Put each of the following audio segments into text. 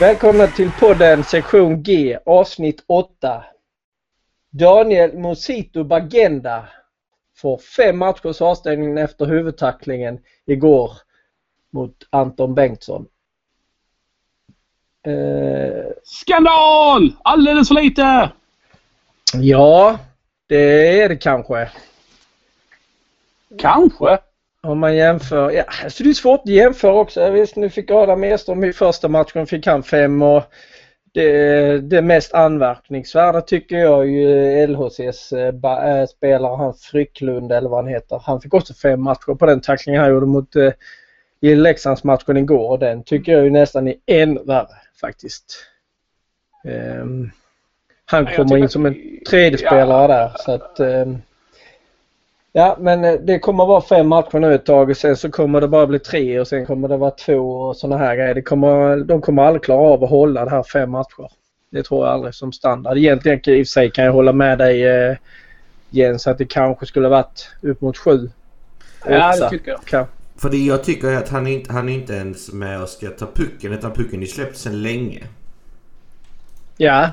Välkomna till podden sektion G avsnitt 8. Daniel Mosito Bagenda får fem matchers avstängning efter huvudtacklingen igår mot Anton Bengtsson. Eh... Skandal! Alldeles för lite! Ja, det är det kanske. Kanske? Om man jämför. Ja, alltså det är svårt att jämföra också. Visst, nu fick Adam Edström i första matchen fick han fem och det, det mest anmärkningsvärda tycker jag ju LHCs äh, spelare, han Frycklund eller vad han heter. Han fick också fem matcher på den tacklingen han gjorde mot äh, i Leksandsmatchen igår och den tycker jag ju nästan är än värre faktiskt. Um, han kommer in som en tredje spelare ja. där så att um, Ja men eh, det kommer vara fem matcher nu ett tag och sen så kommer det bara bli tre och sen kommer det vara två och sådana här grejer. Det kommer, de kommer aldrig klara av att hålla det här fem matcher. Det tror jag aldrig som standard. Egentligen i och för sig kan jag hålla med dig eh, Jens att det kanske skulle varit upp mot sju. Ja det tycker jag. Kan. För det jag tycker är att han inte, han är inte ens med och ska ta pucken utan pucken är släppt sedan länge. Ja.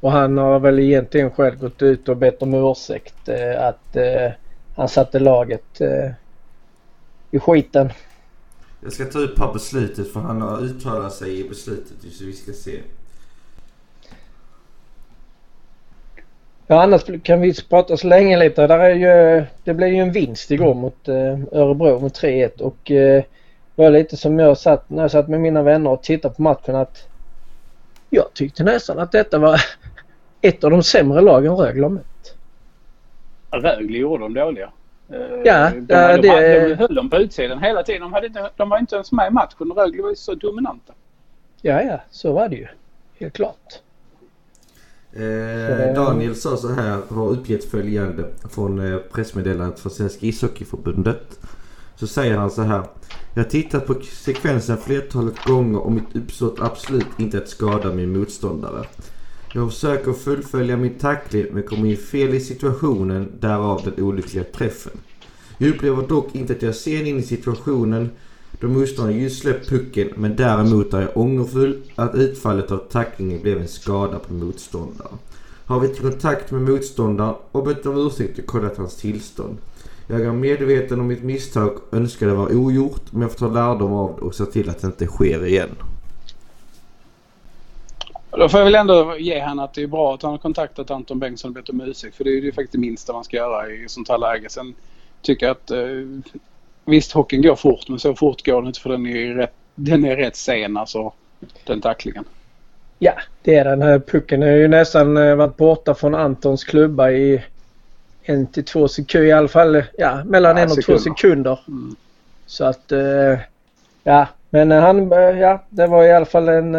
Och han har väl egentligen själv gått ut och bett om ursäkt eh, att eh, han satte laget eh, i skiten. Jag ska ta upp på beslutet för han har uttalat sig i beslutet så vi ska se. Ja annars kan vi prata så länge lite. Där är ju, det blev ju en vinst igår mot eh, Örebro med 3-1 och eh, det var lite som jag satt när jag satt med mina vänner och tittade på matchen att jag tyckte nästan att detta var ett av de sämre lagen Rögle har mött. Rögle gjorde de dåliga. Eh, ja, de, de, de, det... de höll dem på utsidan hela tiden. De, hade inte, de var inte ens med i matchen. Rögle var ju så dominanta. Ja, ja, så var det ju. Helt klart. Eh, Daniel sa så här, har uppgett följande från eh, pressmeddelandet från Svenska ishockeyförbundet. Så säger han så här. Jag har tittat på sekvensen flertalet gånger och mitt uppsåt absolut inte att skada min motståndare. Jag försöker fullfölja min tackling men kommer in fel i situationen, därav den olyckliga träffen. Jag upplever dock inte att jag ser in i situationen då motståndaren just släppt pucken men däremot är jag ångerfull att utfallet av tacklingen blev en skada på motståndaren. Har vi kontakt med motståndaren och bett om ursäkt och kollat hans tillstånd. Jag är medveten om mitt misstag och önskar det var ogjort men jag får ta lärdom av det och se till att det inte sker igen. Då får jag väl ändå ge henne att det är bra att han har kontaktat Anton Bengtsson och bett om ursäkt. För det är ju faktiskt det minsta man ska göra i sånt här läge. Sen tycker jag att eh, visst hockeyn går fort men så fort går den inte för den är rätt, den är rätt sen alltså. Den tacklingen. Ja det är den. här Pucken har ju nästan eh, varit borta från Antons klubba i en till två sekunder i alla fall. Ja mellan ja, en och sekunder. två sekunder. Mm. Så att eh, ja men han, eh, ja det var i alla fall en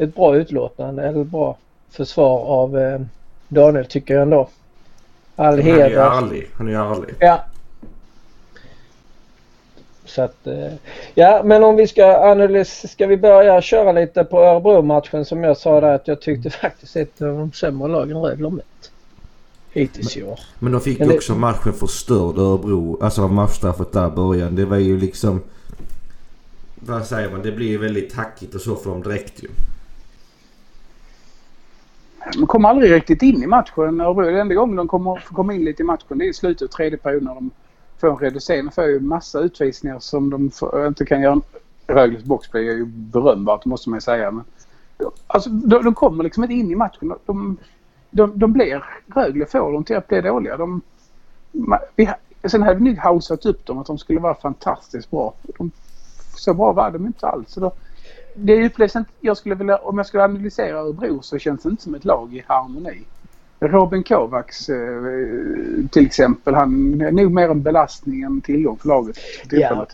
ett bra utlåtande eller bra försvar av eh, Daniel tycker jag ändå. All han heder. är ärlig. Han är ärlig. Ja. Så att, eh, ja men om vi ska analysera, ska vi börja köra lite på Örebro-matchen som jag sa där att jag tyckte faktiskt ett av de sämre lagen Rögle mött. Hittills i år. Men de fick men också matchen förstörd Örebro, alltså matchstraffet där början. Det var ju liksom, vad säger man, det blir ju väldigt hackigt och så för dem direkt ju. De kommer aldrig riktigt in i matchen. Örebro, den enda gången de kommer komma in lite i matchen det är i slutet av tredje perioden när de får en reducering. De får ju massa utvisningar som de får, inte kan göra. Rögles boxplay är ju berömvärt måste man ju säga. Men, alltså, de, de kommer liksom inte in i matchen. De, de, de blir, Rögle får dem till att bli dåliga. De, vi, sen hade vi nog hausat upp dem att de skulle vara fantastiskt bra. De, så bra var de inte alls. Så då, det upplevs inte, jag skulle vilja, om jag skulle analysera Örebro så känns det inte som ett lag i harmoni. Robin Kovacs eh, till exempel, han är nog mer en belastning än tillgång för laget. Ja,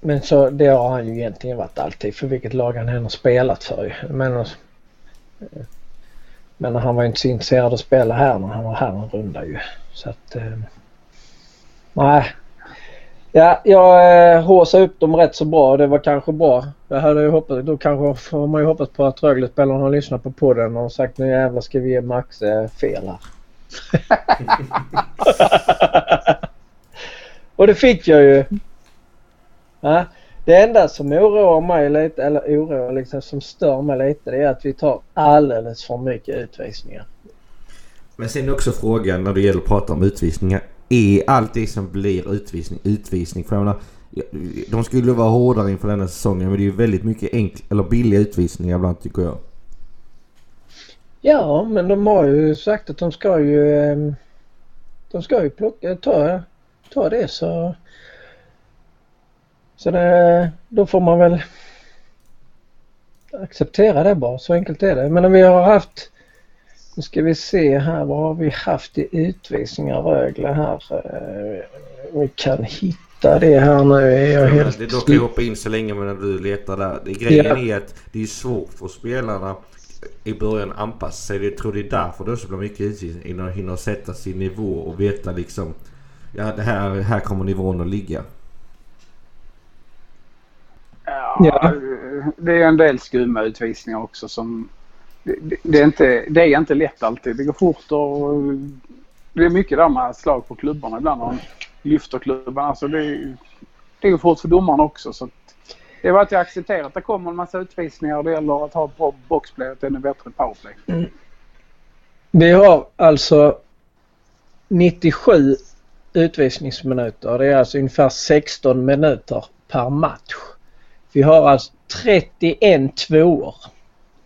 men så det har han ju egentligen varit alltid för vilket lag han än har spelat för. Men, eh, men han var inte så intresserad av att spela här när han var här en runda ju. Så att... Eh, nej, Ja, jag eh, håsade upp dem rätt så bra. Det var kanske bra. Jag hade ju hoppats, då kanske får man ju hoppas på att Rögle-spelarna har lyssnat på podden och sagt nu jävlar ska vi ge Max eh, fel här. och det fick jag ju. Ja, Det enda som oroar mig lite, eller oroar liksom, som stör mig lite, det är att vi tar alldeles för mycket utvisningar. Men sen också frågan när det gäller att prata om utvisningar. Är allt det som blir utvisning utvisning? För jag menar, de skulle vara hårdare inför denna säsongen men det är ju väldigt mycket enkla eller billiga utvisningar ibland tycker jag. Ja, men de har ju sagt att de ska ju... ehm, De ska ju plocka, ta, ta det så... Så det, då får man väl acceptera det bara. Så enkelt är det. Men vi har haft... Nu ska vi se här. Vad har vi haft i utvisningar Rögle här? Eh, Vi kan hitta det här nu. Är jag helt... Det jag hoppa in så länge när du letar där. Det, grejen är att det är svårt för spelarna i början anpassa sig. Jag tror det är därför det också blir mycket utvisning innan de hinner sätta sin nivå och veta liksom Ja det här, här kommer nivån att ligga. Ja. Det är en del skumma utvisningar också som... Det, det, är inte, det är inte lätt alltid. Det går fort och... Det är mycket där med slag på klubbarna ibland de lyfter klubban. Alltså det, det går fort för domarna också. Så det bara att jag accepterar att det kommer en massa utvisningar och det gäller att ha bra boxplay och ett ännu bättre powerplay. Vi har alltså 97 utvisningsminuter. Det är alltså ungefär 16 minuter per match. Vi har alltså 31 tvåor.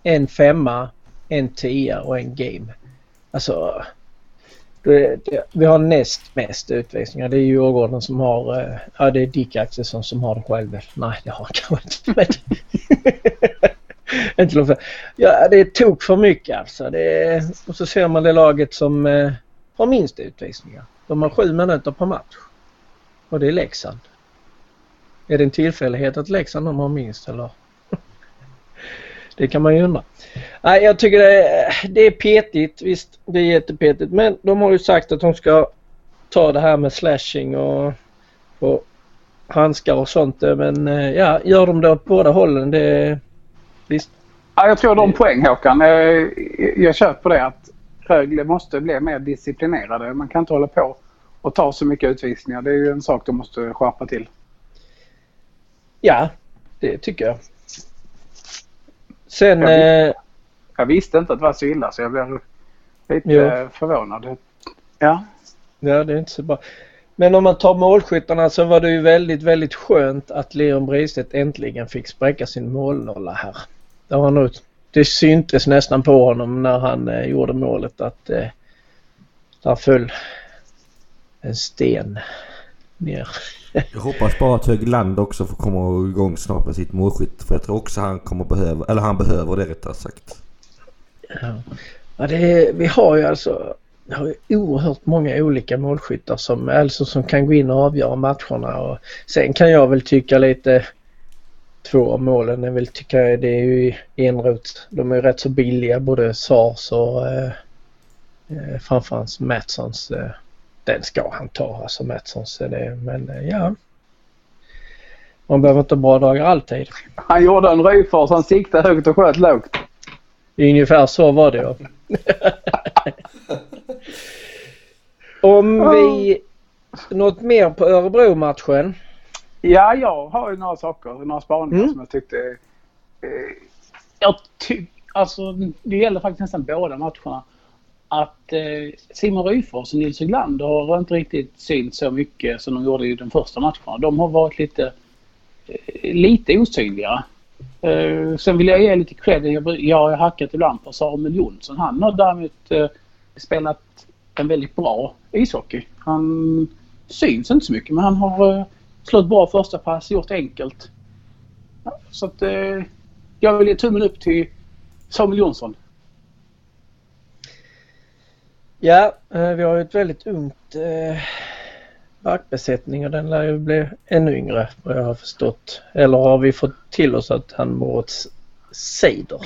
En femma, en tia och en game. Alltså, det, det, vi har näst mest utvisningar. Det är Djurgården som har, eh, ja det är Dick Axelsson som har det själv. Nej det har han kanske inte. Men inte Ja det är tok för mycket alltså. Det och så ser man det laget som eh, har minst utvisningar. De har sju minuter per match. Och det är Leksand. Är det en tillfällighet att Leksand de har minst eller? Det kan man ju undra. Nej, jag tycker det är, det är petigt. Visst, det är jättepetigt. Men de har ju sagt att de ska ta det här med slashing och, och handskar och sånt. Men eh, ja, gör de det åt båda hållen det... Visst. Ja, jag tror de poäng Håkan. Jag, jag köper det att Rögle måste bli mer disciplinerade. Man kan inte hålla på och ta så mycket utvisningar. Det är ju en sak de måste skärpa till. Ja, det tycker jag. Sen... Ja, Eh, Jag visste inte att det var så illa så jag blev lite Jo. eh, förvånad. Ja. Ja, det är inte så bra. Men om man tar målskyttarna så var det ju väldigt, väldigt skönt att Leon Bristedt äntligen fick spräcka sin målnolla här. Det, var nog, det syntes nästan på honom när han eh, gjorde målet att eh, där föll en sten ner. Jag hoppas bara att Högland också får komma igång snart med sitt målskytt. För jag tror också han kommer behöva, eller han behöver det rättare sagt. Ja. Ja, är, vi har ju alltså vi har ju oerhört många olika målskyttar som, alltså som kan gå in och avgöra matcherna. Och sen kan jag väl tycka lite två av målen är väl tycker jag det är ju enrot. De är ju rätt så billiga både Sars och eh, eh, framförallt Matssons. Eh, den ska han ta alltså Matssons. är Det, men eh, ja. Man behöver inte ha bra dagar alltid. Han gjorde en ryfars. Han siktade högt och sköt lågt. Ungefär så var det ja. Om vi... Något mer på Örebro-matchen? Ja, jag har ju några saker, några spaningar Mm. som jag tyckte... Eh, jag ty, alltså, det gäller faktiskt nästan båda matcherna. Att eh, Simon Ryfors och Nils Höglander har inte riktigt synts så mycket som de gjorde i de första matcherna. De har varit lite, eh, lite osynliga. Eh, sen vill jag ge lite cred. Jag, jag har hackat ibland på Samuel Jonsson. Han har däremot eh, spelat en väldigt bra ishockey. Han syns inte så mycket men han har eh, slått bra första pass, gjort enkelt. Ja, så att eh, jag vill ge tummen upp till Samuel Jonsson. Ja, eh, vi har ju ett väldigt ungt eh, backbesättning och den lär ju bli ännu yngre vad jag har förstått. Eller har vi fått till oss att han Moritz Seider,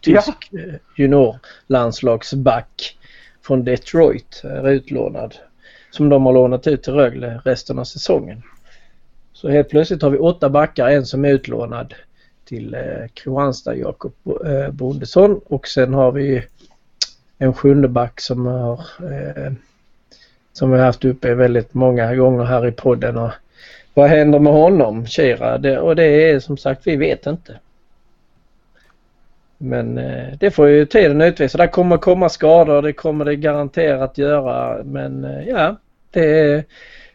tysk eh, juniorlandslagsback från Detroit, är utlånad. Som de har lånat ut till Rögle resten av säsongen. Så helt plötsligt har vi åtta backar, en som är utlånad till eh, Kristianstad, Jakob eh, Bondesson och sen har vi en sjunde back som har eh, som vi har haft uppe väldigt många gånger här i podden och vad händer med honom, Kira? Det, och det är som sagt, vi vet inte. Men eh, det får ju tiden utvisa. Det kommer komma skador, det kommer det garanterat göra. Men eh, ja, det,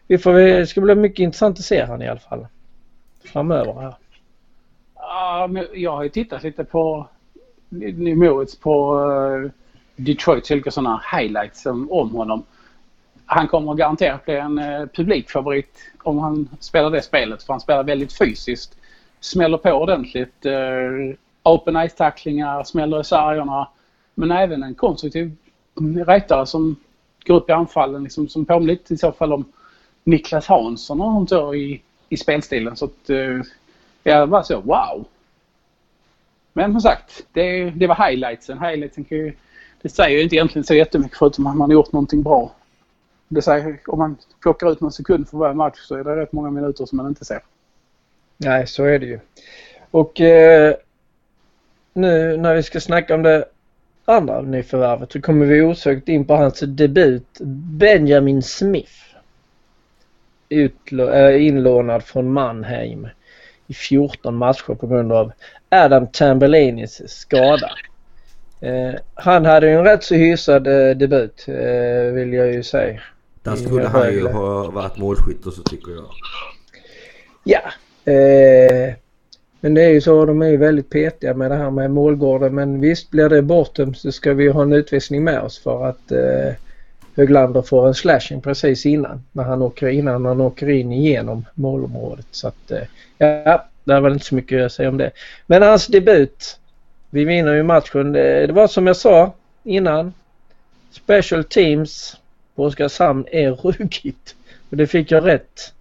vi får, det ska bli mycket intressant att se han i alla fall. Framöver här. Ja, men jag har ju tittat lite på Moritz på uh, Detroits olika sådana highlights om, om honom. Han kommer garanterat bli en eh, publikfavorit om han spelar det spelet för han spelar väldigt fysiskt. Smäller på ordentligt. Uh, open ice-tacklingar, smäller i sargerna. Men även en konstruktiv rättare som går upp i anfallen liksom, som påminner lite i så fall om Niklas Hansson och så i, i spelstilen. Så att uh, jag var så wow. Men som sagt, det, det var highlightsen. Highlightsen kan ju, det säger ju inte egentligen så jättemycket förutom att man har gjort någonting bra. Det säger, om man plockar ut någon sekund för varje match så är det rätt många minuter som man inte ser. Nej, så är det ju. Och eh, nu när vi ska snacka om det andra nyförvärvet så kommer vi osökt in på hans debut Benjamin Smith. Utlå, äh, eh, inlånad från Mannheim i 14 matcher på grund av Adam Tambellinis skada. Eh, han hade ju en rätt så hyfsad eh, debut eh, vill jag ju säga. Där skulle han ju ha varit målskytt och så tycker jag. Ja. Eh, men det är ju så, de är ju väldigt petiga med det här med målgården. Men visst blir det bortom så ska vi ha en utvisning med oss för att eh, Höglander får en slashing precis innan. När han åker, innan han åker in igenom målområdet. Så att eh, ja, det är väl inte så mycket att säga om det. Men hans debut. Vi vinner ju matchen. Det, det var som jag sa innan. Special Teams på Oskarshamn är ruggigt. Och det fick jag rätt.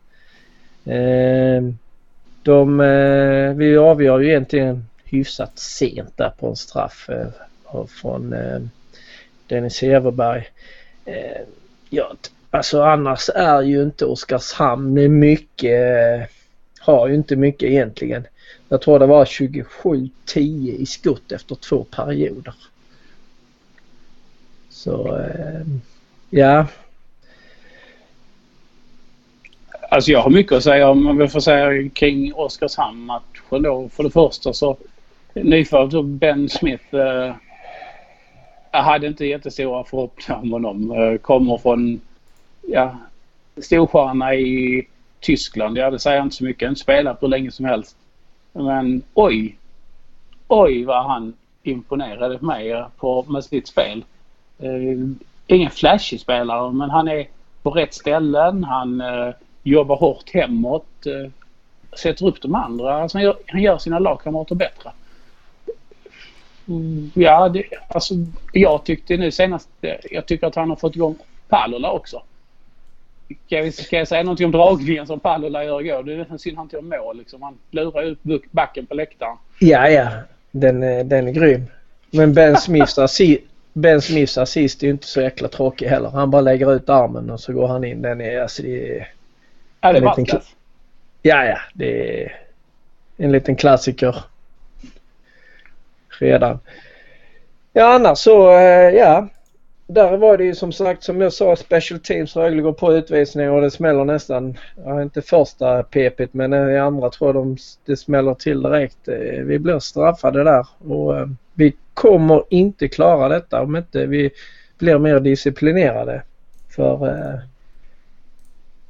Eh, de, eh, vi avgör ju egentligen hyfsat sent där på en straff eh, från eh, Dennis Everberg. Eh, ja, alltså annars är ju inte Oskarshamn mycket, eh, har ju inte mycket egentligen. Jag tror det var 27-10 i skott efter två perioder. Så eh, ja, Alltså jag har mycket att säga om, om vi får säga kring Oskarshamn-matchen då. För det första så nyförvärvet Ben Smith. Eh, jag hade inte jättestora förhoppningar om honom. Eh, kommer från ja, storstjärna i Tyskland. Ja, det säger inte så mycket. Inte spelat hur länge som helst. Men oj! Oj vad han imponerade på mig eh, på, med sitt spel. Eh, ingen flashig spelare men han är på rätt ställen. Han eh, jobbar hårt hemåt. Eh, sätter upp de andra. Alltså han, gör, han gör sina lagkamrater bättre. Mm, ja, det, alltså jag tyckte nu senast, eh, jag tycker att han har fått igång Palola också. Ska jag, ska jag säga någonting om dragningen som Palola gör igår? Det är nästan synd han inte gör mål liksom. Han lurar ut backen på läktaren. Ja, ja. Den, den är grym. Men Ben Smiths assist, ben Smiths assist är ju inte så jäkla tråkig heller. Han bara lägger ut armen och så går han in. Den är, alltså det är är det världsklass? Ja, ja. Det är en liten klassiker. Redan. Ja, annars så, eh, ja. Där var det ju som sagt som jag sa Special Teams Rögle går på utvisning och det smäller nästan. Ja, inte första pepet men i andra tror jag de, det smäller till direkt. Eh, vi blir straffade där och eh, vi kommer inte klara detta om inte vi blir mer disciplinerade. För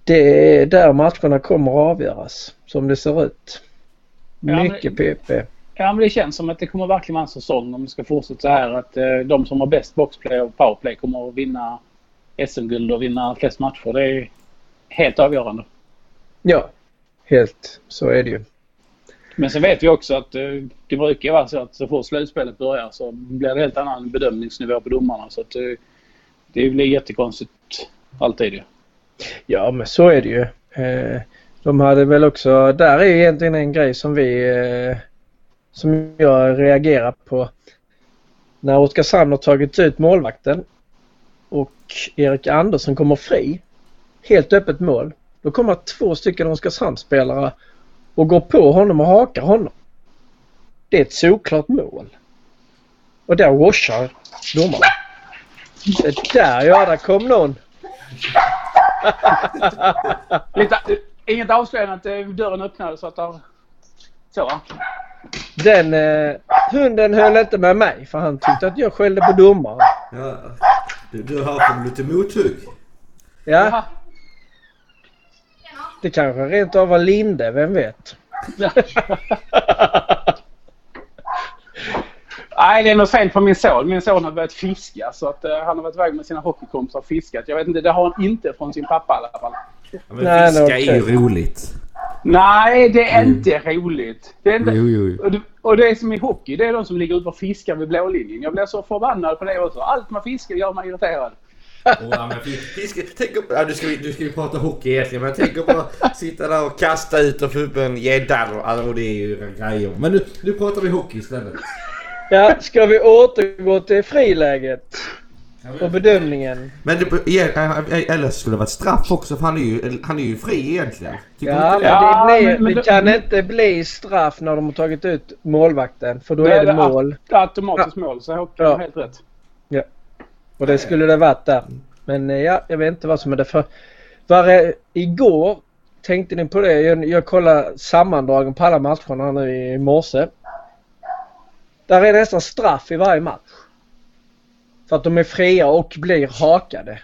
det är där matcherna kommer att avgöras som det ser ut. Mycket PP. Ja men det känns som att det kommer verkligen vara en säsong om det ska fortsätta så här att eh, de som har bäst boxplay och powerplay kommer att vinna SM-guld och vinna flest matcher. Det är helt avgörande. Ja, helt så är det ju. Men sen vet vi också att eh, det brukar vara så att så fort slutspelet börjar så blir det helt annan bedömningsnivå på domarna. Så att, eh, det blir jättekonstigt alltid ju. Ja men så är det ju. Eh, de hade väl också, där är egentligen en grej som vi, eh, som jag reagerar på. När Oskarshamn har tagit ut målvakten och Erik Andersson kommer fri, helt öppet mål. Då kommer två stycken Oskarshamnsspelare och går på honom och hakar honom. Det är ett solklart mål. Och där washar domarna. Det där ja, där kom någon. Lite inget avslöjande att dörren öppnades så att där... Så va? Den eh, hunden höll inte med mig för han tyckte att jag skällde på domaren. Ja, du, du har fått lite mothugg. Ja, Jaha. det kanske rent av var Linde, vem vet? Nej, det är något fel på min son. Min son har börjat fiska så att eh, han har varit iväg med sina hockeykompisar och fiskat. Jag vet inte, det har han inte från sin pappa i alla fall. Ja, men Nej, fiska är ju roligt. Nej, det är inte roligt. Det är inte... Jo, jo, jo. Och det, och det är som i hockey, det är de som ligger ute och fiskar vid blålinjen. Jag blir så förbannad på det också. Allt med fiske gör mig irriterad. Men fisk- tänk om, ja, nu, ska ska vi prata hockey egentligen men tänk om bara sitta där och kasta ut och få upp en gädda. Alltså, det är ju grejer. Men nu, nu pratar vi hockey istället. Ja, ska vi återgå till friläget och bedömningen? Men det, eller skulle det varit straff också för han är ju, han är ju fri egentligen. Tycker Ja, men det? Ja, det, blir, men- men det kan inte bli straff när de har tagit ut målvakten för då är det mål. Automatiskt mål, så Håkan Ja. helt rätt. Och det skulle det varit där. Men eh, ja, jag vet inte vad som är det för. Var det, igår tänkte ni på det? Jag, jag kollade sammandragen på alla matcherna nu i morse. Där är nästan straff i varje match. För att de är fria och blir hakade.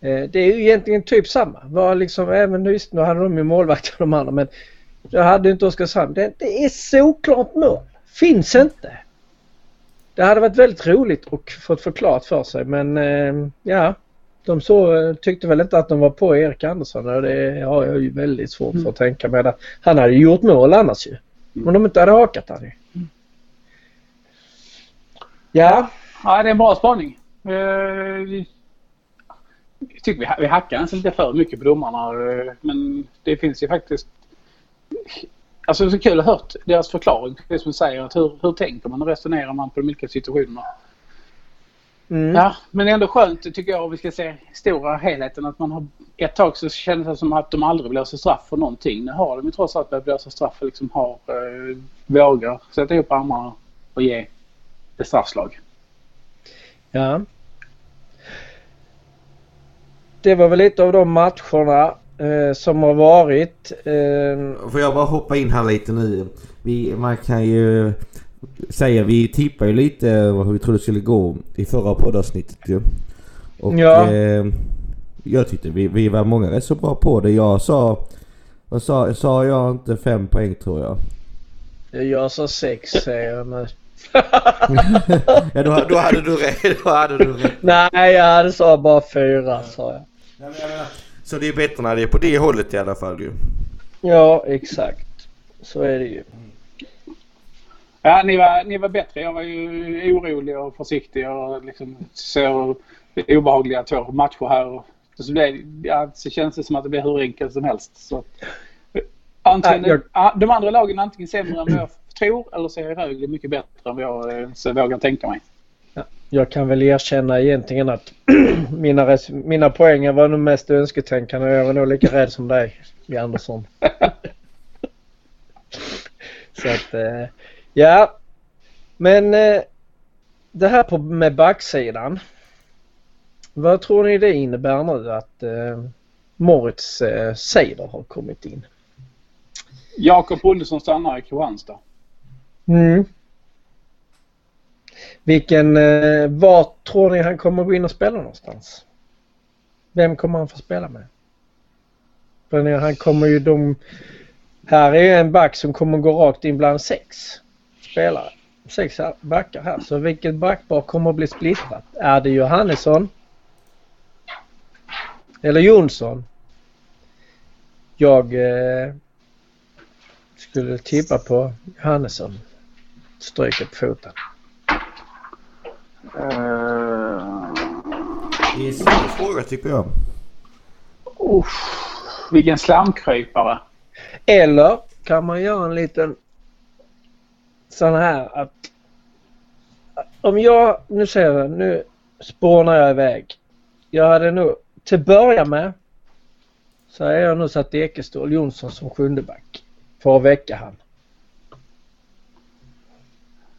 Eh, Det är ju egentligen typ samma. Var liksom, även just nu hade de ju målvakter de andra men jag hade inte Oskarshamn. Det, det är såklart mål. Finns inte. Det hade varit väldigt roligt och fått förklarat för sig men eh, ja. De så, tyckte väl inte att de var på Erik Andersson och det har jag ju väldigt svårt för att tänka mig. Att Han hade gjort mål annars ju. Om de inte hade hakat han ju. Ja, Ja, det är en bra spaning. Eh, vi- Jag tycker vi, vi hackar nästan lite för mycket på domarna. eh, Men det finns ju faktiskt... Alltså det är så kul att höra deras förklaring. Det som säger. Att hur, hur tänker man och resonerar man på de olika situationerna? mm. Ja, men ändå skönt tycker jag om vi ska se stora helheten. Att man har, ett tag så kändes det som att de aldrig blåser straff för någonting. Nu har de ju trots allt börjat blåsa straff och liksom har, eh, vågar sätta ihop armarna och ge ett straffslag. Ja. Det var väl lite av de matcherna eh, som har varit. Eh, Får jag bara hoppa in här lite nu? Vi, man kan ju säga, vi tippade ju lite hur vi trodde det skulle gå i förra poddavsnittet ju. Och Ja. eh, jag tyckte vi, vi var många rätt så bra på det. Jag sa, vad sa, sa jag inte fem poäng tror jag? jag sa sex säger jag nu. Ja då, då hade du rätt. Då hade du rätt. Nej, jag sa bara fyra sa jag. Ja, men Så det är bättre när det är på det hållet i alla fall ju. Ja, exakt. Så är det ju. Ja, ni var, ni var bättre. Jag var ju orolig och försiktig och liksom så obehagliga två matcher här. Och så, blev, ja, så känns det som att det blir hur enkelt som helst. Så, antingen, Nej, jag- ja, de andra lagen är antingen sämre än vad jag tror eller så är Rögle mycket bättre än vad jag eh, så vågar tänka mig. Jag kan väl erkänna egentligen att mina, mina poäng var nog mest önsketänkande och jag var nog lika rädd som dig, i Andersson. Så att, eh, ja. Men eh, det här på, med backsidan. Vad tror ni det innebär nu att eh, Moritz eh, Seider har kommit in? Jakob Ollesson stannar i Kristianstad. Mm. Vilken, eh, var tror ni han kommer gå in och spela någonstans? Vem kommer han få spela med? För när han kommer ju de... Här är ju en back som kommer gå rakt in bland sex spelare. Sex backar här. Så vilket backpar kommer att bli splittrat? Är det Johannesson? Eller Jonsson? Jag eh, skulle tippa på Johannesson. Stryker på foten. Uh, Det är en svår fråga tycker jag. uff, vilken slamkrypare. Eller kan man göra en liten sån här att om jag, nu säger jag, nu spånar jag iväg. Jag hade nog, till att börja med så har jag nog satt Ekestål Jonsson som sjunde back för att väcka han.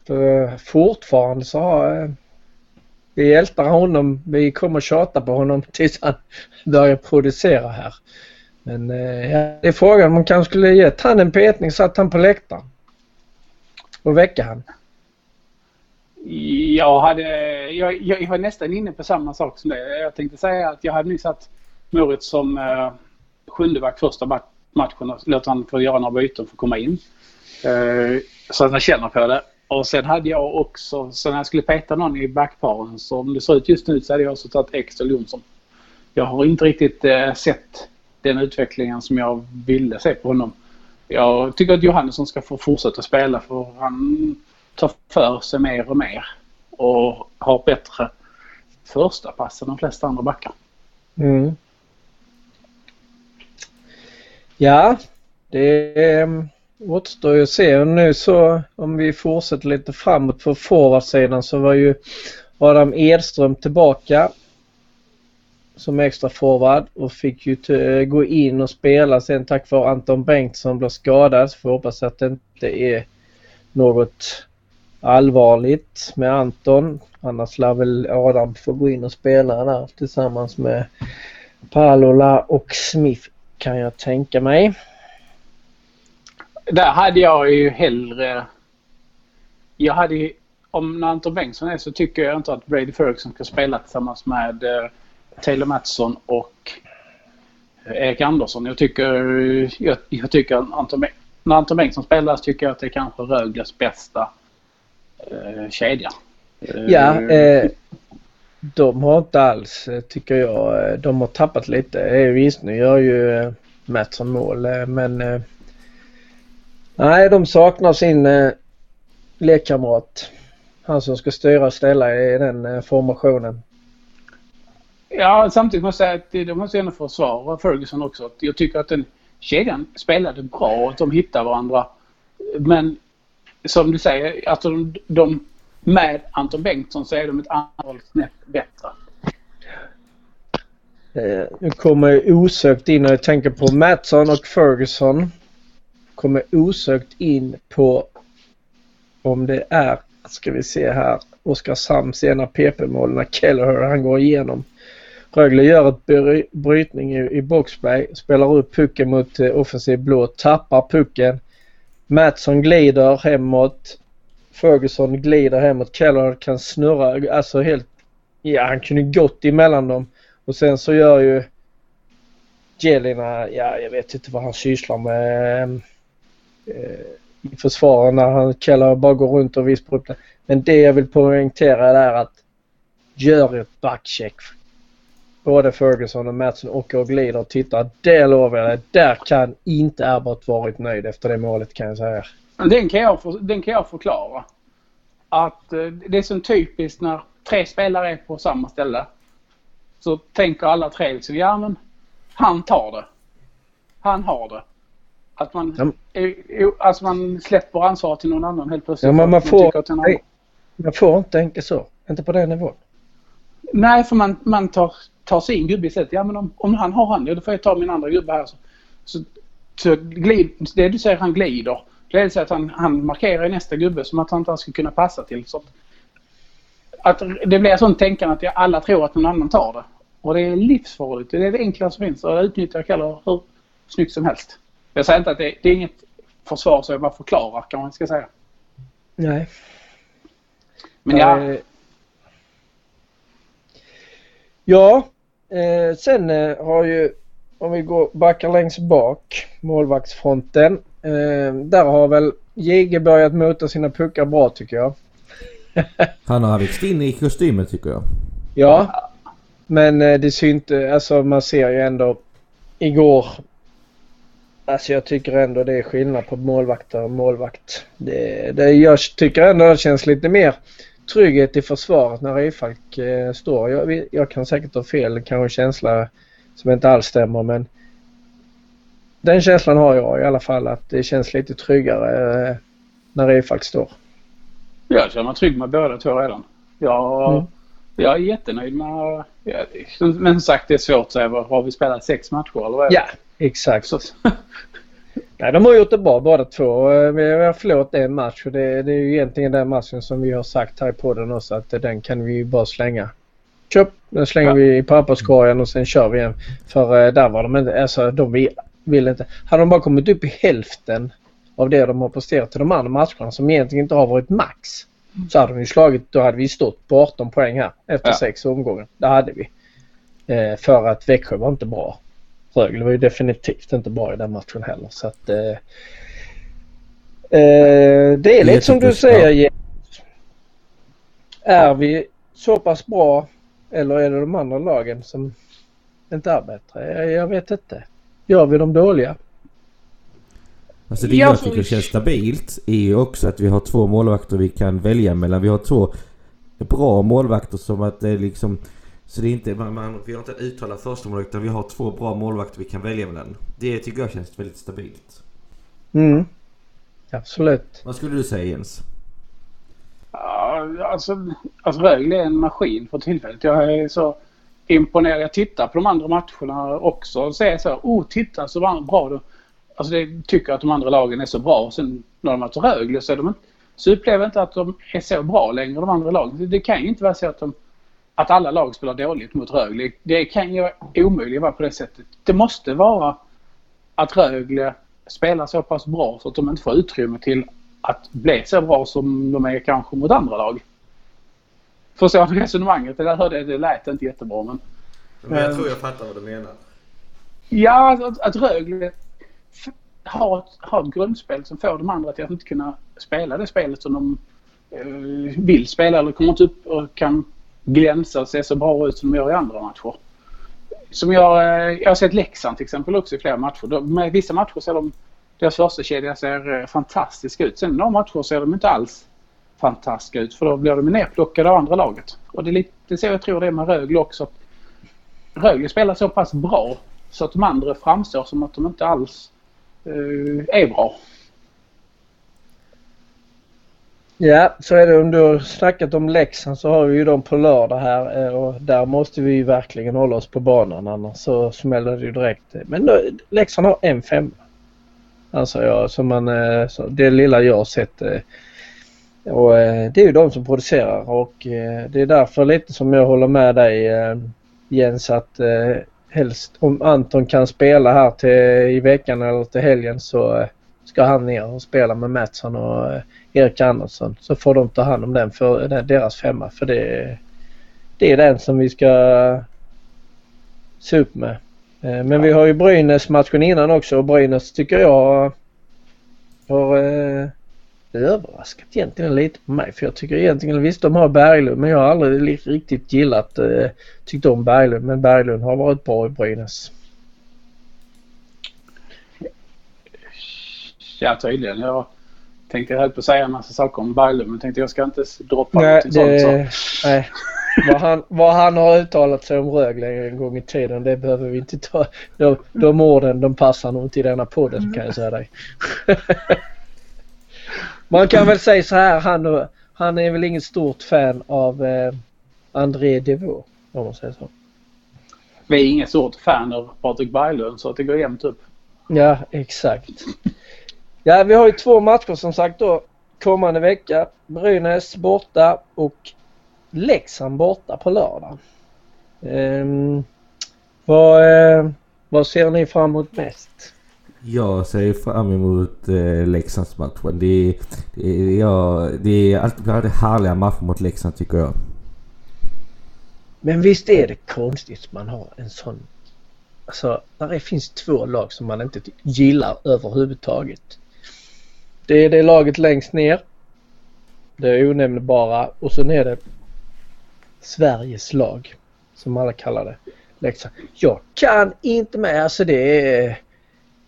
För eh, fortfarande så har eh, vi ältar honom, vi kommer tjata på honom tills han börjar producera här. Men eh, ja, det är frågan om man kanske skulle gett han en petning satt han på läktaren. Och väcka han. Jag, hade, jag, jag var nästan inne på samma sak som det. Jag tänkte säga att jag hade nyss satt Moritz som eh, sjundeback första matchen och låt han få göra några byten för att komma in. Eh, så att han känner på det. Och sen hade jag också, så när jag skulle peta någon i backparen, som det ser ut just nu så hade jag också tagit Extel Jonsson. Jag har inte riktigt eh, sett den utvecklingen som jag ville se på honom. Jag tycker att Johannesson ska få fortsätta spela för han tar för sig mer och mer och har bättre första pass än de flesta andra backar. Mm. Ja, det ehm, återstår ju att se. Nu så om vi fortsätter lite framåt på forwardsidan så var ju Adam Edström tillbaka som extra forward och fick ju gå in och spela sen tack vare Anton Bengtsson blev skadad. Så får hoppas att det inte är något allvarligt med Anton. Annars lär väl Adam få gå in och spela där tillsammans med Palola och Smith kan jag tänka mig. Där hade jag ju hellre... Jag hade ju, om Anton Bengtsson är så tycker jag inte att Brady Ferguson ska spela tillsammans med eh, Taylor Mattsson och eh, Erik Andersson. Jag tycker, jag, jag tycker Anton, när Anton Bengtsson spelar så tycker jag att det är kanske Rögles bästa eh, kedja. Ja, eh, de har inte alls, eh, tycker jag, eh, de har tappat lite. Visst, nu gör ju eh, Mattsson mål men nej, de saknar sin lekkamrat. Han som ska styra och ställa i den formationen. Ja, samtidigt måste jag säga att de måste ändå försvara Ferguson också. Jag tycker att den kedjan spelade bra och att de hittade varandra. Men som du säger, alltså de, de med Anton Bengtsson så är de ett antal snäpp bättre. Eh, nu kommer osökt in och jag tänker på Mattsson och Ferguson. Kommer osökt in på om det är, ska vi se här, Oskarshamns ena PP-mål när Kelleher han går igenom. Rögle gör ett brytning i, i boxplay, spelar upp pucken mot eh, offensiv blå, tappar pucken. Mattsson glider hemåt. Ferguson glider hemåt. Keller kan snurra, alltså helt... Ja, han kunde gått emellan dem. Och sen så gör ju Jelina, ja jag vet inte vad han sysslar med ehm, eh, i försvaret när han, Keller bara går runt och vispar upp det. Men det jag vill poängtera är att gör ett backcheck både Ferguson och Mattsson åker och glider och tittar. Det lovar jag Där kan inte Abbott varit nöjd efter det målet kan jag säga. Den kan jag, för, den kan jag förklara. Att eh, det är så typiskt när tre spelare är på samma ställe. Så tänker alla tre liksom, ja men han tar det. Han har det. Att man, ja. alltså man släpper ansvaret till någon annan helt plötsligt. Ja, men man, får, nej, man får inte tänka så. Inte på den nivån. Nej, för man, man tar tar sin gubbe istället. Ja men om, om han har han, ja då får jag ta min andra gubbe här. Så, så, så glid, det du säger han glider. Det är så att han, han markerar nästa gubbe som att han inte ska kunna passa till. Så att, att det blir sånt tänkande att alla tror att någon annan tar det. Och det är livsfarligt. Det är det enklaste som finns och det utnyttjar Keller hur snyggt som helst. Jag säger inte att det, det är inget försvar så jag bara förklarar kan man ska säga. Nej. Men ja. Ja, Eh, sen eh, har ju, om vi går backar längst bak, målvaktsfronten. Eh, där har väl Jege börjat mota sina puckar bra tycker jag. Han har växt in i kostymen tycker jag. Ja. Men eh, det syns inte, alltså man ser ju ändå igår. Alltså jag tycker ändå det är skillnad på målvakter och målvakt. Det, det, jag tycker ändå det känns lite mer trygghet i försvaret när Rifalk eh, står. Jag, jag, kan säkert ha fel, kanske en känsla som inte alls stämmer men den känslan har jag i alla fall att det känns lite tryggare eh, när Rifalk står. Jag känner mig trygg med båda två redan. Jag, mm. jag är jättenöjd med... Ja, men som sagt det är svårt att säga. Har vi spelat sex matcher eller vad Ja, exakt. Så, Nej, de har gjort det bra båda två. Eh, vi har förlorat en match och det, det, är ju egentligen den matchen som vi har sagt här i podden också att den kan vi ju bara slänga. köp, den slänger Ja. vi i papperskorgen och sen kör vi igen. För eh, där var de inte, alltså de vill inte. Hade de bara kommit upp i hälften av det de har presterat i de andra matcherna som egentligen inte har varit max. Så hade de ju slagit, då hade vi stått på 18 poäng här efter Ja. sex omgångar. Det hade vi. Eh, för att Växjö var inte bra. Rögle var ju definitivt inte bra i den matchen heller. Så att, eh, eh, det är lite som du säger ja. Är vi så pass bra eller är det de andra lagen som inte är bättre? Jag, jag vet inte. Gör vi dem dåliga? Alltså det Ja, jag tycker känns stabilt är ju också att vi har två målvakter vi kan välja mellan. Vi har två bra målvakter som att det är liksom... Så det är inte, man, man, vi har inte en uttalad första målvakt utan vi har två bra målvakter vi kan välja mellan. Det tycker jag känns väldigt stabilt. Mm. Absolut. Vad skulle du säga Jens? Ja, alltså, alltså Rögle är en maskin för tillfället. Jag är så imponerad. Jag tittar på de andra matcherna också och säger så här, oh titta så var- bra då. Alltså det tycker att de andra lagen är så bra och sen när de möter Rögle så är de inte, så upplever jag inte att de är så bra längre de andra lagen. Det, det kan ju inte vara så att de att alla lag spelar dåligt mot Rögle. Det kan ju omöjligt vara på det sättet. Det måste vara att Rögle spelar så pass bra så att de inte får utrymme till att bli så bra som de är kanske mot andra lag. Förstår du resonemanget? Det där hörde jag, det lät inte jättebra men... Men jag tror jag fattar vad du menar. Ja, att, att Rögle har, ett- har ett grundspel som får de andra till att inte kunna spela det spelet som de eh, vill spela eller kommer inte upp och kan glänsa och se så bra ut som de gör i andra matcher. Som jag, eh, jag har sett Leksand till exempel också i flera matcher. De, med vissa matcher ser de, deras första kedja ser eh, fantastisk ut. Sen några matcher ser de inte alls fantastiska ut för då blir de nerplockade av andra laget. Och det är lite så jag tror det är med Rögle också. Rögle spelar så pass bra så att de andra framstår som att de inte alls eh, är bra. Ja, så är det. Om du har snackat om Leksand så har vi ju dem på lördag här eh, och där måste vi ju verkligen hålla oss på banan annars så smäller det ju direkt. Men då, Leksand har en femma. Alltså jag, som man, eh, så det lilla jag har sett. Eh, och det är ju de som producerar och det är därför lite som jag håller med dig Jens att helst om Anton kan spela här till, i veckan eller till helgen så ska han ner och spela med Mattsson och eh, Erik Andersson så får de ta hand om den för den, deras femma för det, det är den som vi ska se upp med. Eh, Men vi har ju Brynäs matchen innan också och Brynäs tycker jag har eh, överraskat egentligen lite på mig för jag tycker egentligen visst de har Berglund men jag har aldrig riktigt gillat eh, tyckt om Berglund men Berglund har varit bra i Brynäs. Ja, tydligen. Jag tänkte jag höll på att säga en massa saker om Berglund men tänkte jag ska inte droppa Nej, någonting sånt. Så. det, nej. Vad, han, vad han har uttalat sig om Rögle en gång i tiden det behöver vi inte ta. De, de orden de passar nog inte i denna podden kan jag säga dig. Man kan väl säga så här han, han är väl ingen stort fan av eh, André Devaux om man säger så. Vi är inget stort fan av Patrik Berglund så att det går jämnt upp. Ja exakt. Ja vi har ju två matcher som sagt då kommande vecka. Brynäs borta och Leksand borta på lördag. Ehm, vad, eh, vad ser ni fram emot mest? Jag ser fram emot eh, Leksandsmatchen. Det, är- det, ja, det är alltid, alltid härliga matcher mot Leksand tycker jag. Men visst är det konstigt att man har en sån... Alltså, där är, finns två lag som man inte gillar överhuvudtaget. Det är det laget längst ner. Det är onämnbara och sen är det Sveriges lag. Som alla kallar det. Leksand. Jag kan inte med. Alltså det är...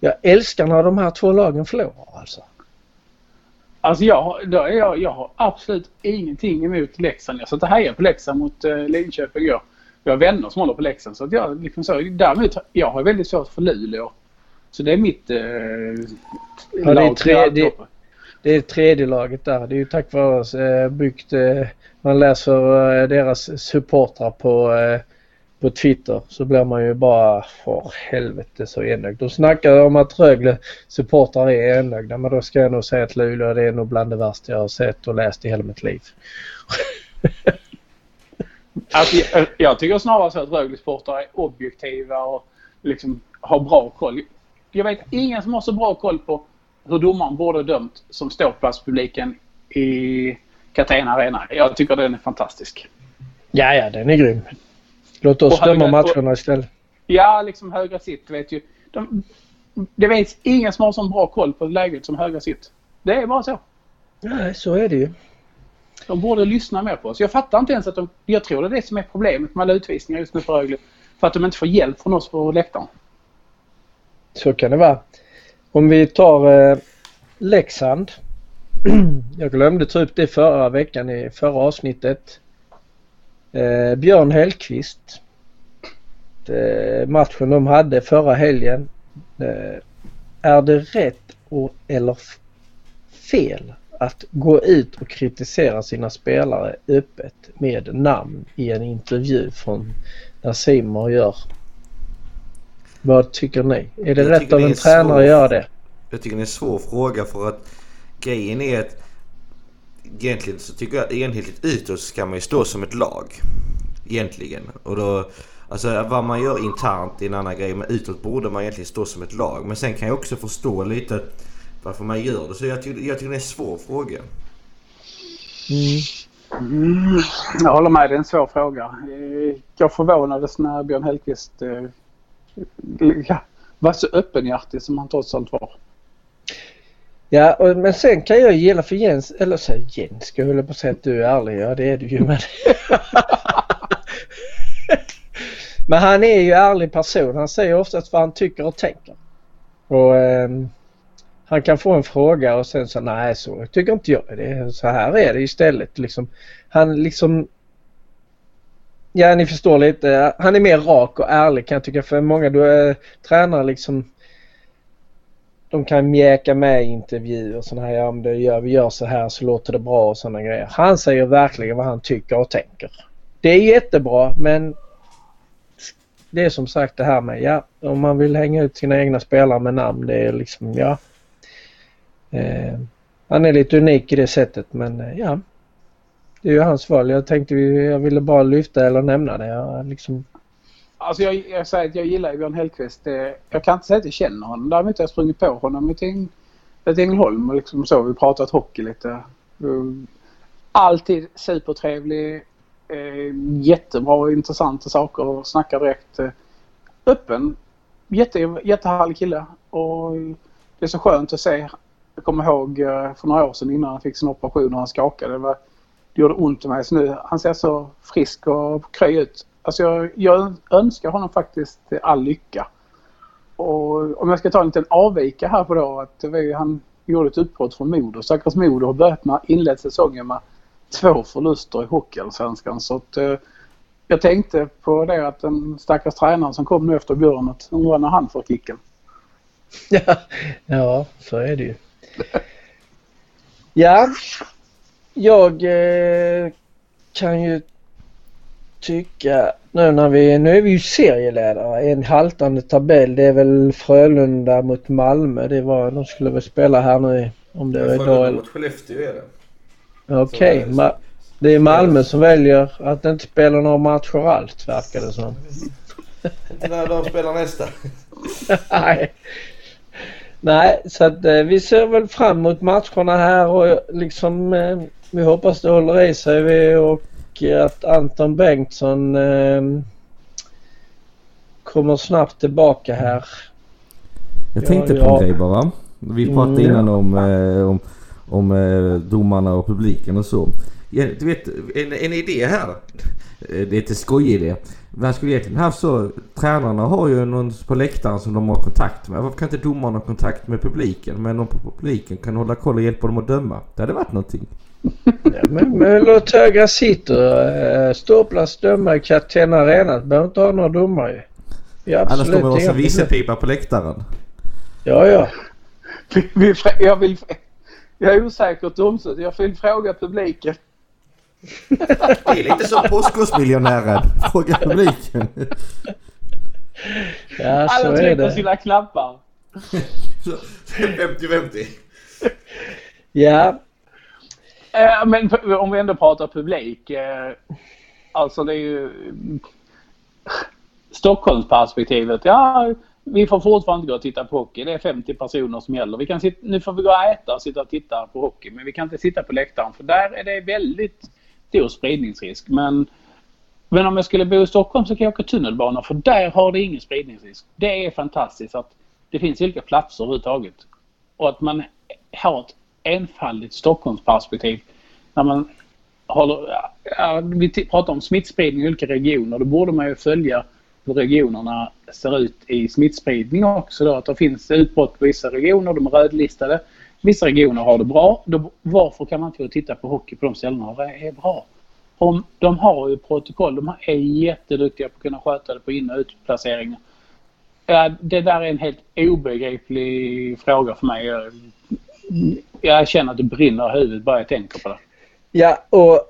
Jag älskar när de här två lagen förlorar alltså. Alltså jag, då är jag, jag har absolut ingenting emot Leksand. Jag satt och hejade på Leksand mot eh, Linköping igår. Jag har vänner som håller på Leksand så att jag liksom så. Däremot jag har väldigt svårt för Luleå. Så det är mitt eh, är lag. tre- det- går på. Det är tredje laget där. Det är ju tack vare oss eh, byggt. Eh, man läser eh, deras supportrar på, eh, på Twitter så blir man ju bara för helvete så enögd. De snackar om att Rögle supportrar är enögda men då ska jag nog säga att Luleå det är nog bland det värsta jag har sett och läst i hela mitt liv. Alltså, jag, jag tycker snarare så att Rögle-sportare är objektiva och liksom har bra koll. Jag vet ingen som har så bra koll på hur domaren borde dömt som ståplatspubliken i Catena Arena. Jag tycker den är fantastisk. Ja, ja, den är grym. Låt oss Och höga- döma matcherna istället. Ja, liksom högra sitt vet ju. De, det vet ingen som har så bra koll på läget som högra sitt. Det är bara så. Nej, så är det ju. De borde lyssna mer på oss. Jag fattar inte ens att de... Jag tror det är det som är problemet med alla utvisningar just nu för Rögle. För att de inte får hjälp från oss på läktaren. Så kan det vara. Om vi tar eh, Leksand. Jag glömde ta upp det förra veckan i förra avsnittet. Eh, Björn Hellqvist. Det, eh, matchen de hade förra helgen. Eh, är det rätt och, eller fel att gå ut och kritisera sina spelare öppet med namn i en intervju från när Simon gör vad tycker ni? Är det Jag rätt tycker av det är en tränare svårt. att göra det? Jag tycker det är en svår fråga för att grejen är att egentligen så tycker jag att enhetligt utåt ska man ju stå som ett lag. Egentligen. Och då, alltså vad man gör internt är en annan grej men utåt borde man egentligen stå som ett lag. Men sen kan jag också förstå lite varför man gör det. Så jag tycker, jag tycker det är en svår fråga. Mm. Mm, jag håller med, det är en svår fråga. Eh, Jag förvånades när Björn Hellkvist eh, ja, vara så öppenhjärtig som han trots allt var. Ja, och, men sen kan jag gilla för Jens, eller så Jens ska jag hålla på att säga att du är ärlig. Ja, det är du ju men. men han är ju ärlig person. Han säger oftast vad han tycker och tänker. Och ehm, han kan få en fråga och sen så nej så tycker inte jag det. Så här är det istället liksom. Han liksom Ja ni förstår lite. Han är mer rak och ärlig kan jag tycka för många då är tränare liksom de kan mjäka med i intervjuer och sådana här. Ja, om det gör, vi gör så här så låter det bra och sådana grejer. Han säger verkligen vad han tycker och tänker. Det är jättebra men det är som sagt det här med ja, om man vill hänga ut sina egna spelare med namn. Det är liksom ja. Eh, han är lite unik i det sättet men eh, ja. Det är ju hans val. Jag tänkte jag ville bara lyfta eller nämna det. Jag, liksom, Alltså jag, jag säger att jag gillar ju Björn Hellkvist. Jag kan inte säga att jag känner honom. Däremot har jag sprungit på honom i Ängelholm och liksom så. Vi pratat hockey lite. Mm. Alltid supertrevlig. Eh, jättebra och intressanta saker och snackar direkt. Eh, öppen. Jätte, jättehärlig kille. Och det är så skönt att se. Jag kommer ihåg eh, för några år sedan innan han fick sin operation och han skakade. Det, var, det gjorde ont i mig. Så nu, han ser så frisk och kry ut. Alltså jag, jag önskar honom faktiskt all lycka. Och om jag ska ta en liten avvika här på då att ju, han gjorde ett uppbrott från Modo. Stackars Modo har börjat med, inlett säsongen med två förluster i Hockeyallsvenskan. Så att, eh, jag tänkte på det att den stackars tränaren som kom nu efter Björn att när han får kicken. Ja, ja så är det ju. Ja, jag eh, kan ju tycka nu när vi, nu är vi ju serieledare. En haltande tabell. Det är väl Frölunda mot Malmö. Det var, de skulle väl spela här nu om det var idag eller... mot Skellefteå är det. Okej, Ma- det är Malmö som väljer att inte spela några matcher alls verkar det som. När de spelar nästa. Nej. Nej, så att eh, vi ser väl fram emot matcherna här och liksom eh, vi hoppas det håller i sig vi, och att Anton Bengtsson eh, kommer snabbt tillbaka här. Jag Ja, tänkte på ja. en grej bara. Vi pratade Mm. innan om, eh, om, om eh, domarna och publiken och så. Ja, du vet, en, en idé här. Eh, Det är lite skojig idé. Man skulle egentligen haft så. Tränarna har ju någon på läktaren som de har kontakt med. Varför kan inte domarna ha kontakt med publiken? Men någon på publiken kan hålla koll och hjälpa dem att döma. Det hade varit någonting. Ja, men, men låt högra sitter. Eh, ståplats döma i Catena Arena. Behöver inte ha några domare ju. Annars absolut kommer det vara visselpipa på läktaren. Ja, ja. Jag, vill, jag är osäker domslut. Jag vill fråga publiken. Det är lite som Påskårsmiljonären. Fråga publiken. Ja, så Alla trycker sina knappar. 50-50. Ja, Eh, Men om vi ändå pratar publik. eh, alltså det är ju... Stockholmsperspektivet, ja vi får fortfarande gå och titta på hockey. Det är 50 personer som gäller. Vi kan sitta, nu får vi gå och äta och sitta och titta på hockey. Men vi kan inte sitta på läktaren för där är det väldigt stor spridningsrisk. Men, men om jag skulle bo i Stockholm så kan jag åka tunnelbana för där har det ingen spridningsrisk. Det är fantastiskt att det finns olika platser överhuvudtaget. Och att man har ett enfaldigt Stockholmsperspektiv. När man håller, ja, vi pratar om smittspridning i olika regioner. Då borde man ju följa hur regionerna ser ut i smittspridning också. Då, att det finns utbrott på vissa regioner, de är rödlistade. Vissa regioner har det bra. Då, varför kan man inte titta på hockey på de ställena där det är bra? Om, de har ju protokoll. De är jätteduktiga på att kunna sköta det på in och utplaceringar. Det där är en helt obegriplig fråga för mig. Jag, känner att det brinner i huvudet bara jag tänker på det. Ja, och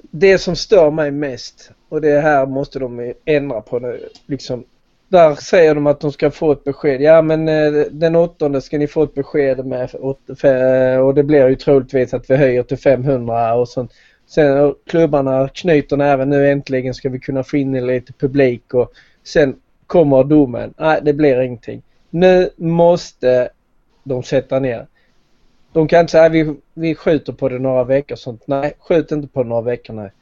det som stör mig mest och det här måste de ändra på nu. Liksom, där säger de att de ska få ett besked. Ja men eh, den åttonde ska ni få ett besked med eh, och det blir ju troligtvis att vi höjer till 500 och sånt. Sen klubbarna knyter näven nu äntligen ska vi kunna få in lite publik och sen kommer domen. Nej det blir ingenting. Nu måste de sätta ner. De kan inte säga att vi, vi skjuter på det några veckor sånt. Nej, skjut inte på några veckor nej.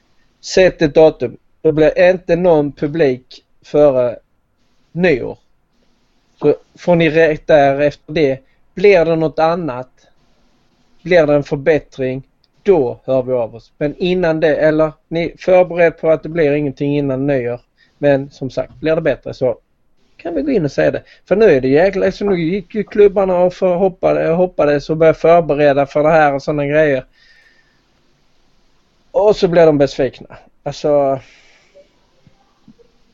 Sätt ett datum. Det blir inte någon publik före nyår. Så får ni rätt där efter det. Blir det något annat, blir det en förbättring, då hör vi av oss. Men innan det, eller ni förbered på att det blir ingenting innan nyår. Men som sagt, blir det bättre så kan vi gå in och säga det. För nu är det jäkla, så nu gick ju klubbarna och hoppade, hoppades och började förbereda för det här och sådana grejer. Och så blir de besvikna. Alltså...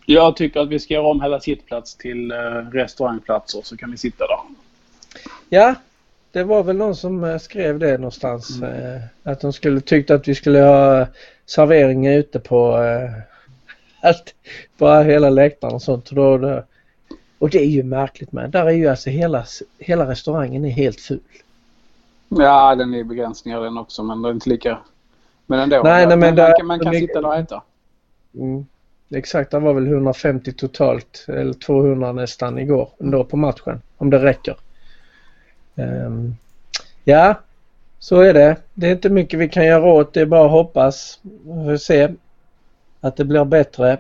Jag tycker att vi ska göra om hela sittplats till uh, restaurangplatser så kan vi sitta där. Ja, det var väl någon som uh, skrev det någonstans. Mm. Uh, att de skulle tyckte att vi skulle ha servering ute på allt, bara hela läktaren och sånt. Då, och det är ju märkligt med. Där är ju alltså hela, hela restaurangen är helt ful. Ja, den är begränsningar den också men det är inte lika men ändå. Nej, nej, men man, man, kan sitta där och äta. Mm. Exakt, det var väl 150 totalt eller 200 nästan igår ändå på matchen. Om det räcker. Um, ja, så är det. Det är inte mycket vi kan göra åt. Det är bara att hoppas. Vi får se att det blir bättre.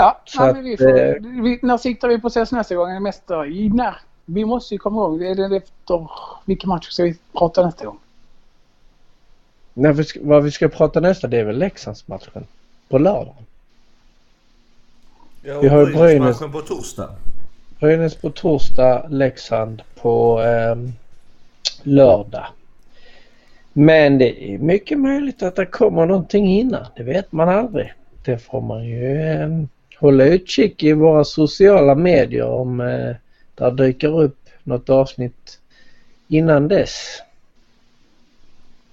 Ja, nej, men vi får, eh, vi, när siktar vi på ses nästa gång? Nästa, när? Vi måste ju komma igång. Är det efter vilken match ska vi prata nästa gång? När vi ska, vad vi ska prata nästa det är väl Leksandsmatchen på lördag. Ja, vi har ju Brynäs på torsdag. Brynäs på torsdag, Leksand på eh, lördag. Men det är mycket möjligt att det kommer någonting innan. Det vet man aldrig. Det får man ju eh, hålla utkik i våra sociala medier om eh, där dyker upp något avsnitt innan dess.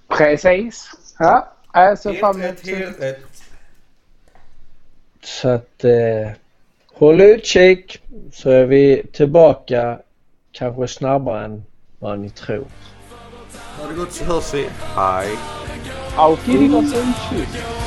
Precis. Ja, jag ser fram emot det. Så att eh, håll utkik så är vi tillbaka kanske snabbare än vad ni tror. Ha det gott så hörs vi. Hej! Auf Wiedersehen. Tschüss.